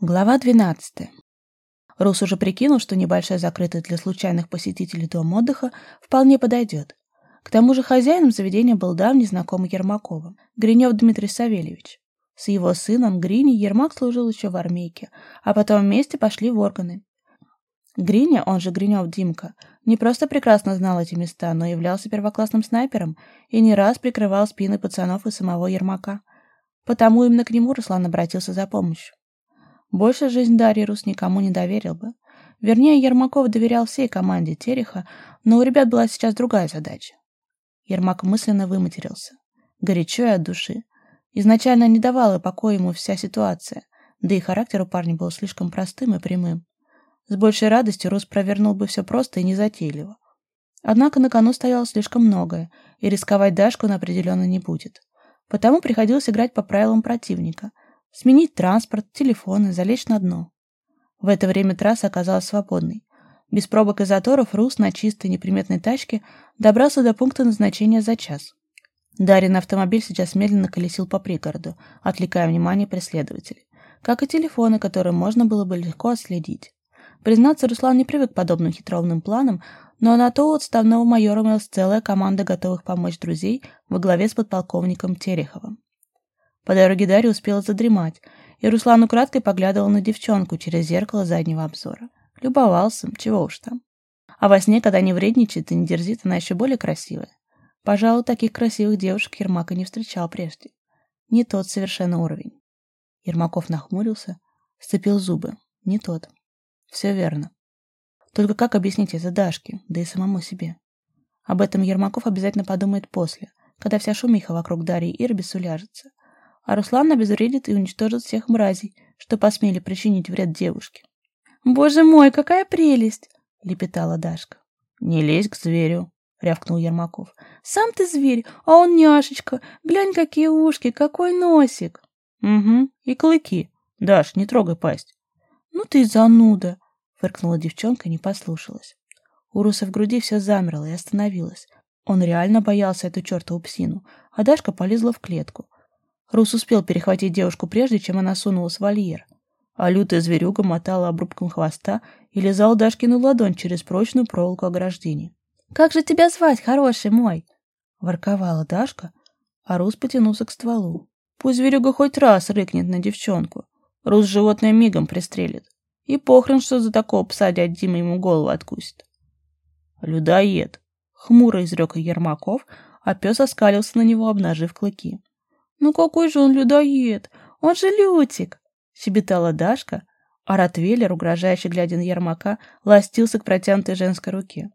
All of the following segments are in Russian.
Глава 12. Рус уже прикинул, что небольшой закрытый для случайных посетителей дом отдыха вполне подойдет. К тому же хозяином заведения был давний знакомый Ермакова, Гринев Дмитрий Савельевич. С его сыном Грини Ермак служил еще в армейке, а потом вместе пошли в органы. Гриня, он же Гринев Димка, не просто прекрасно знал эти места, но являлся первоклассным снайпером и не раз прикрывал спины пацанов и самого Ермака. Потому именно к нему Руслан обратился за помощью. Больше жизнь Дарьи Рус никому не доверил бы. Вернее, Ермаков доверял всей команде Тереха, но у ребят была сейчас другая задача. Ермак мысленно выматерился. Горячо и от души. Изначально не давала покоя ему вся ситуация, да и характер у парня был слишком простым и прямым. С большей радостью Рус провернул бы все просто и незатейливо. Однако на кону стояло слишком многое, и рисковать Дашку он определенно не будет. Потому приходилось играть по правилам противника — сменить транспорт, телефоны, залечь на дно. В это время трасса оказалась свободной. Без пробок и заторов Рус на чистой неприметной тачке добрался до пункта назначения за час. Дарин автомобиль сейчас медленно колесил по пригороду, отвлекая внимание преследователей. Как и телефоны, которые можно было бы легко отследить. Признаться, Руслан не привык к подобным хитровным планам, но на то у отставного майора имелась целая команда готовых помочь друзей во главе с подполковником Тереховым. По дороге Дарья успела задремать, и Руслан украдкой поглядывал на девчонку через зеркало заднего обзора. Любовался, чего уж там. А во сне, когда не вредничает и не дерзит, она еще более красивая. Пожалуй, таких красивых девушек Ермака не встречал прежде. Не тот совершенно уровень. Ермаков нахмурился, сцепил зубы. Не тот. Все верно. Только как объяснить это Дашке, да и самому себе? Об этом Ермаков обязательно подумает после, когда вся шумиха вокруг Дарьи Ирбис уляжется а Руслан обезвредит и уничтожит всех мразей, что посмели причинить вред девушке. «Боже мой, какая прелесть!» — лепетала Дашка. «Не лезь к зверю!» — рявкнул Ермаков. «Сам ты зверь, а он няшечка. Глянь, какие ушки, какой носик!» «Угу, и клыки. Даш, не трогай пасть!» «Ну ты зануда!» — фыркнула девчонка и не послушалась. У Руса в груди все замерло и остановилось. Он реально боялся эту чертову псину, а Дашка полезла в клетку. Рус успел перехватить девушку прежде, чем она сунулась в вольер. А лютая зверюга мотала обрубком хвоста и лизал Дашкину ладонь через прочную проволоку ограждения. «Как же тебя звать, хороший мой?» — ворковала Дашка, а Рус потянулся к стволу. «Пусть зверюга хоть раз рыкнет на девчонку. Рус животное мигом пристрелит. И похрен, что за такого пса дядь Дима ему голову откусит». «Людоед!» — хмуро изрек Ермаков, а пес оскалился на него, обнажив клыки. «Ну какой же он людоед! Он же Лютик!» — щебетала Дашка, а Ротвейлер, угрожающе глядя на Ермака, ластился к протянутой женской руке.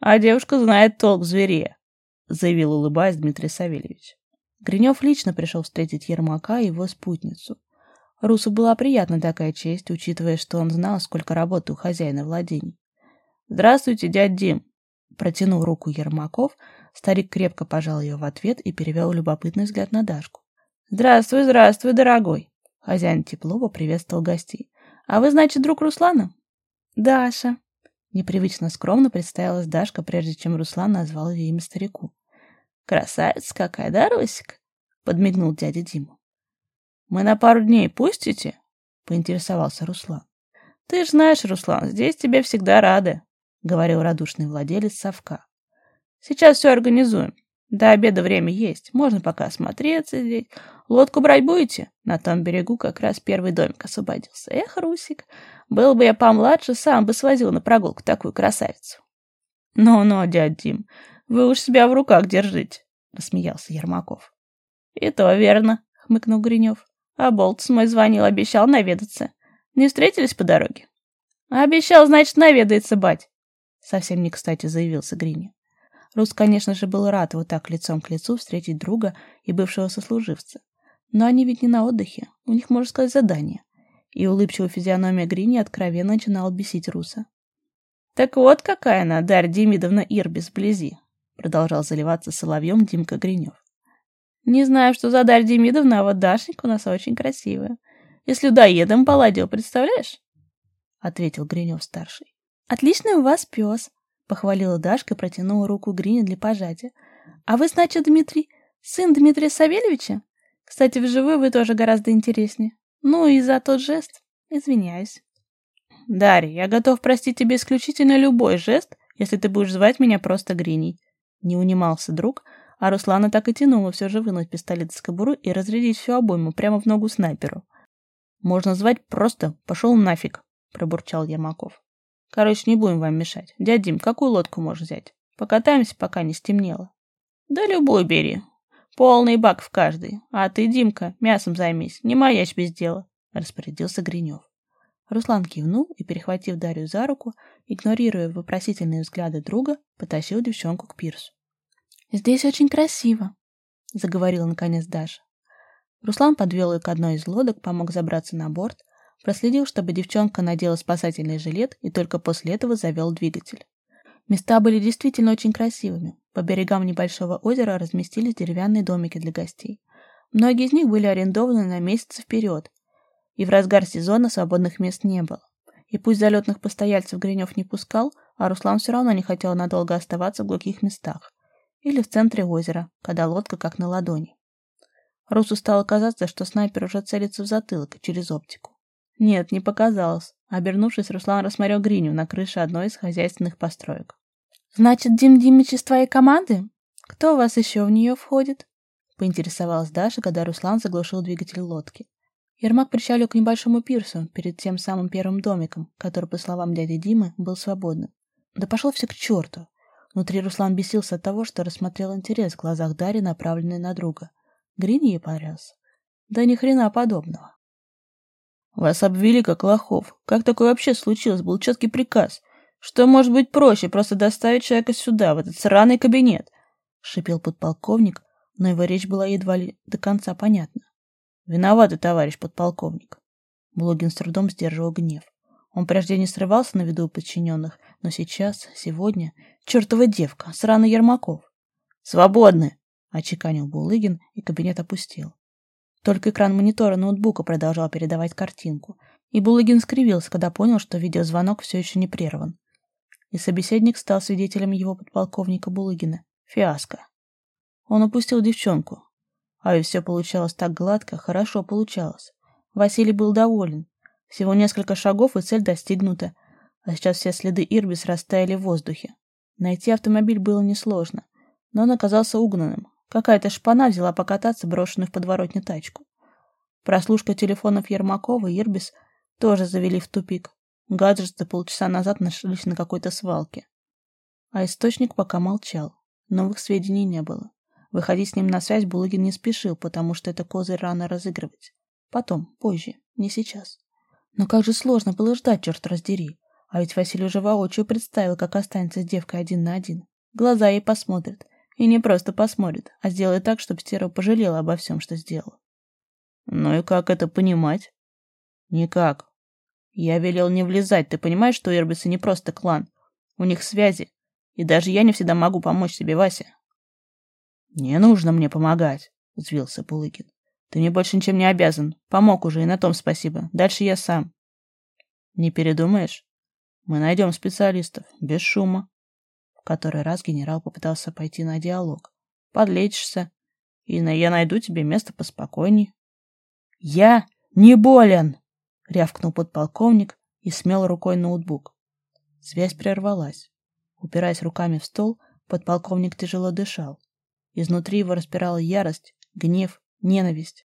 «А девушка знает толк в звере», — заявил, улыбаясь Дмитрий Савельевич. Гринев лично пришел встретить Ермака и его спутницу. Русу была приятна такая честь, учитывая, что он знал, сколько работы у хозяина владений. «Здравствуйте, дядь Дим!» Протянул руку Ермаков, Старик крепко пожал ее в ответ и перевел любопытный взгляд на Дашку. «Здравствуй, здравствуй, дорогой!» Хозяин тепло поприветствовал гостей. «А вы, значит, друг Руслана?» «Даша!» Непривычно скромно представилась Дашка, прежде чем Руслан назвал ее имя старику. «Красавица какая, да, Русик?» — подмигнул дядя Дима. «Мы на пару дней пустите?» — поинтересовался Руслан. «Ты ж знаешь, Руслан, здесь тебе всегда рады», — говорил радушный владелец совка. Сейчас все организуем. До обеда время есть. Можно пока осмотреться здесь. Лодку брать будете? На том берегу как раз первый домик освободился. Эх, Русик, был бы я помладше, сам бы свозил на прогулку такую красавицу. Ну-ну, дядь Дим, вы уж себя в руках держите, рассмеялся Ермаков. И то верно, хмыкнул Гринев. А Болтс мой звонил, обещал наведаться. Не встретились по дороге? Обещал, значит, наведается, бать. Совсем не кстати заявился Гриня. Рус, конечно же, был рад вот так лицом к лицу встретить друга и бывшего сослуживца. Но они ведь не на отдыхе, у них, можно сказать, задание. И улыбчивая физиономия Грини откровенно начинала бесить Руса. «Так вот какая она, Дарья Демидовна Ирбис, вблизи», продолжал заливаться соловьем Димка Гринев. «Не знаю, что за Дарья Демидовна, а вот Дашенька у нас очень красивая. И с людоедом поладил, представляешь?» ответил Гринев-старший. «Отличный у вас пес», — похвалила Дашка и протянула руку Грине для пожатия. «А вы, значит, Дмитрий, сын Дмитрия Савельевича? Кстати, вживую вы тоже гораздо интереснее. Ну и за тот жест». Извиняюсь. Дарья, я готов простить тебе исключительно любой жест, если ты будешь звать меня просто Гриней. Не унимался друг, а Руслана так и тянула все же вынуть пистолет из кобуры и разрядить всю обойму прямо в ногу снайперу. Можно звать просто «пошел нафиг», пробурчал Ермаков. Короче, не будем вам мешать. Дядь Дим, какую лодку можешь взять? Покатаемся, пока не стемнело. Да любую бери. Полный бак в каждой. А ты, Димка, мясом займись, не маяч без дела, распорядился Гринев. Руслан кивнул и, перехватив Дарью за руку, игнорируя вопросительные взгляды друга, потащил девчонку к пирсу. «Здесь очень красиво», — заговорила наконец Даша. Руслан подвел ее к одной из лодок, помог забраться на борт, проследил, чтобы девчонка надела спасательный жилет и только после этого завел двигатель. Места были действительно очень красивыми. По берегам небольшого озера разместились деревянные домики для гостей. Многие из них были арендованы на месяцы вперед, и в разгар сезона свободных мест не было. И пусть залетных постояльцев Гринев не пускал, а Руслан все равно не хотел надолго оставаться в глухих местах. Или в центре озера, когда лодка как на ладони. Русу стало казаться, что снайпер уже целится в затылок через оптику. Нет, не показалось. Обернувшись, Руслан рассмотрел Гриню на крыше одной из хозяйственных построек. «Значит, Дим Димич из твоей команды? Кто у вас еще в нее входит?» Поинтересовалась Даша, когда Руслан заглушил двигатель лодки. Ермак причалил к небольшому пирсу перед тем самым первым домиком, который, по словам дяди Димы, был свободным. Да пошел все к черту. Внутри Руслан бесился от того, что рассмотрел интерес в глазах Дарьи, направленный на друга. Грини ей понравился. Да ни хрена подобного. Вас обвели как лохов. Как такое вообще случилось? Был четкий приказ. Что может быть проще, просто доставить человека сюда, в этот сраный кабинет? Шипел подполковник, но его речь была едва ли до конца понятна. Виноваты, товарищ подполковник. Блогин с трудом сдерживал гнев. Он прежде не срывался на виду подчиненных, но сейчас, сегодня, чертова девка, сраный Ермаков. «Свободны!» — очеканил Булыгин, и кабинет опустил. Только экран монитора ноутбука продолжал передавать картинку, и Булыгин скривился, когда понял, что видеозвонок все еще не прерван. И собеседник стал свидетелем его подполковника Булыгина. Фиаско. Он упустил девчонку. А ведь все получалось так гладко, хорошо получалось. Василий был доволен. Всего несколько шагов, и цель достигнута. А сейчас все следы Ирбис растаяли в воздухе. Найти автомобиль было несложно, но он оказался угнанным, Какая-то шпана взяла покататься брошенную в подворотне тачку. Прослушка телефонов Ермакова и Ирбис тоже завели в тупик. Гаджеты полчаса назад нашлись на какой-то свалке. А источник пока молчал. Новых сведений не было. Выходить с ним на связь Булыгин не спешил, потому что это козырь рано разыгрывать. Потом, позже, не сейчас. Но как же сложно было ждать, черт раздери. А ведь Василий уже воочию представил, как останется с девкой один на один. Глаза ей посмотрят, и не просто посмотрит, а сделает так, чтобы стерва пожалела обо всем, что сделала. Ну и как это понимать? Никак. Я велел не влезать. Ты понимаешь, что Ирбисы не просто клан? У них связи. И даже я не всегда могу помочь тебе, Вася. Не нужно мне помогать, взвился Пулыкин. Ты мне больше ничем не обязан. Помог уже, и на том спасибо. Дальше я сам. Не передумаешь? Мы найдем специалистов, без шума который раз генерал попытался пойти на диалог. Подлечишься, и я найду тебе место поспокойней. Я не болен! рявкнул подполковник и смел рукой ноутбук. Связь прервалась. Упираясь руками в стол, подполковник тяжело дышал. Изнутри его распирала ярость, гнев, ненависть.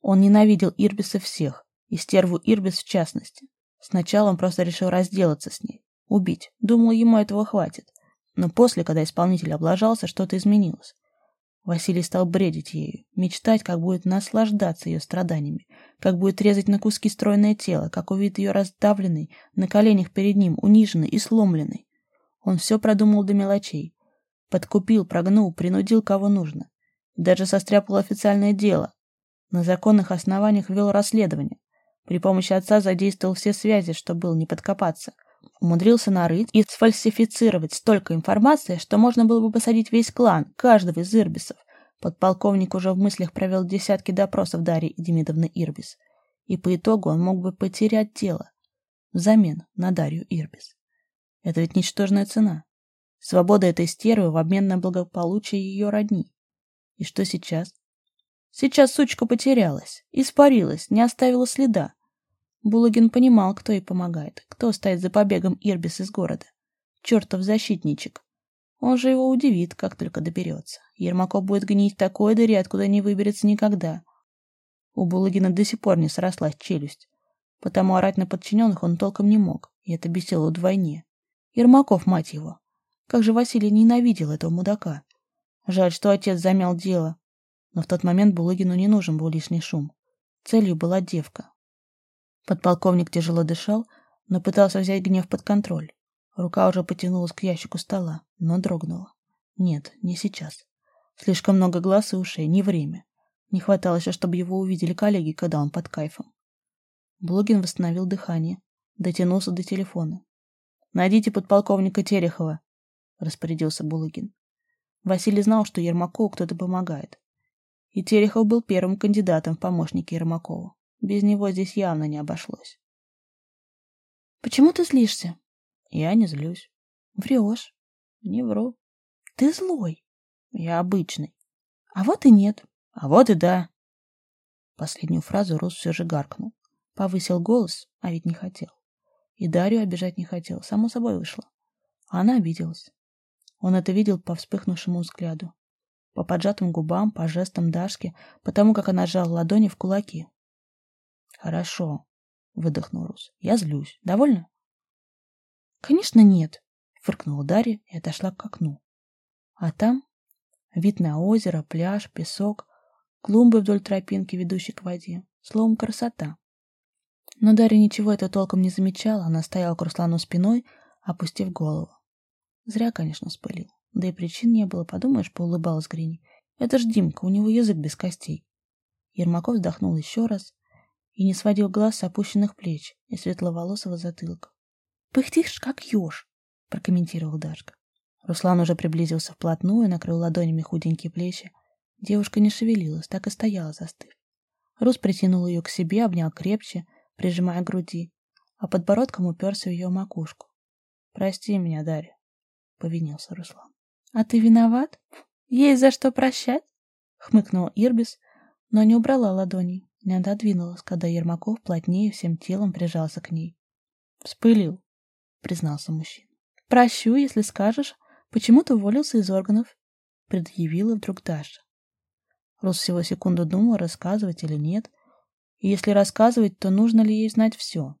Он ненавидел Ирбиса всех, и стерву Ирбис в частности. Сначала он просто решил разделаться с ней, убить. Думал, ему этого хватит. Но после, когда исполнитель облажался, что-то изменилось. Василий стал бредить ею, мечтать, как будет наслаждаться ее страданиями, как будет резать на куски стройное тело, как увидит ее раздавленной, на коленях перед ним, униженной и сломленной. Он все продумал до мелочей. Подкупил, прогнул, принудил кого нужно. Даже состряпал официальное дело. На законных основаниях вел расследование. При помощи отца задействовал все связи, что был не подкопаться умудрился нарыть и сфальсифицировать столько информации, что можно было бы посадить весь клан, каждого из Ирбисов. Подполковник уже в мыслях провел десятки допросов Дарьи Демидовны Ирбис. И по итогу он мог бы потерять дело взамен на Дарью Ирбис. Это ведь ничтожная цена. Свобода этой стервы в обмен на благополучие ее родни. И что сейчас? Сейчас сучка потерялась, испарилась, не оставила следа. Булагин понимал, кто ей помогает, кто стоит за побегом Ирбис из города. Чертов защитничек. Он же его удивит, как только доберется. Ермаков будет гнить такой дыре, откуда не выберется никогда. У Булагина до сих пор не срослась челюсть. Потому орать на подчиненных он толком не мог, и это бесило вдвойне. Ермаков, мать его. Как же Василий ненавидел этого мудака. Жаль, что отец замял дело. Но в тот момент Булагину не нужен был лишний шум. Целью была девка. Подполковник тяжело дышал, но пытался взять гнев под контроль. Рука уже потянулась к ящику стола, но дрогнула. Нет, не сейчас. Слишком много глаз и ушей, не время. Не хватало еще, чтобы его увидели коллеги, когда он под кайфом. Блогин восстановил дыхание, дотянулся до телефона. «Найдите подполковника Терехова», — распорядился Булыгин. Василий знал, что Ермакову кто-то помогает. И Терехов был первым кандидатом в помощники Ермакова. Без него здесь явно не обошлось. «Почему ты злишься?» «Я не злюсь». «Врешь». «Не вру». «Ты злой». «Я обычный». «А вот и нет». А вот и да. Последнюю фразу Рус все же гаркнул. Повысил голос, а ведь не хотел. И Дарью обижать не хотел, само собой вышло. А она обиделась. Он это видел по вспыхнувшему взгляду. По поджатым губам, по жестам Дашки, потому как она сжала ладони в кулаки. «Хорошо», — выдохнул Рус. «Я злюсь. Довольно?» «Конечно нет», — фыркнула Дарья и отошла к окну. А там вид на озеро, пляж, песок, клумбы вдоль тропинки, ведущей к воде. Словом, красота. Но Дарья ничего это толком не замечала, она стояла к Руслану спиной, опустив голову. Зря, конечно, спылил. Да и причин не было, подумаешь, поулыбалась Грини. Это ж Димка, у него язык без костей. Ермаков вздохнул еще раз и не сводил глаз с опущенных плеч и светловолосого затылка. «Пыхтишь, как еж», — прокомментировал Дашка. Руслан уже приблизился вплотную, накрыл ладонями худенькие плечи, Девушка не шевелилась, так и стояла, застыв. Рус притянул ее к себе, обнял крепче, прижимая к груди, а подбородком уперся в ее макушку. «Прости меня, Дарья», — повинился Руслан. «А ты виноват? Есть за что прощать?» — хмыкнул Ирбис, но не убрала ладоней, не отодвинулась, когда Ермаков плотнее всем телом прижался к ней. «Вспылил», — признался мужчина. «Прощу, если скажешь, почему ты уволился из органов», — предъявила вдруг Даша. Рус всего секунду думал, рассказывать или нет. И если рассказывать, то нужно ли ей знать все.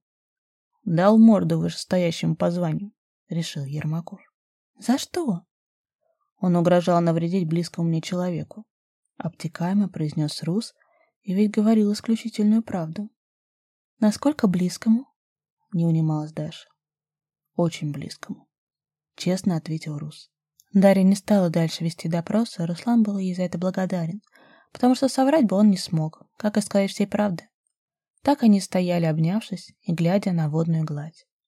Дал морду вышестоящему по званию, решил Ермаков. За что? Он угрожал навредить близкому мне человеку. Обтекаемо произнес Рус, и ведь говорил исключительную правду. Насколько близкому? Не унималась Даша. Очень близкому. Честно ответил Рус. Дарья не стала дальше вести допрос, а Руслан был ей за это благодарен — потому что соврать бы он не смог, как и сказать всей правды. Так они стояли, обнявшись и глядя на водную гладь.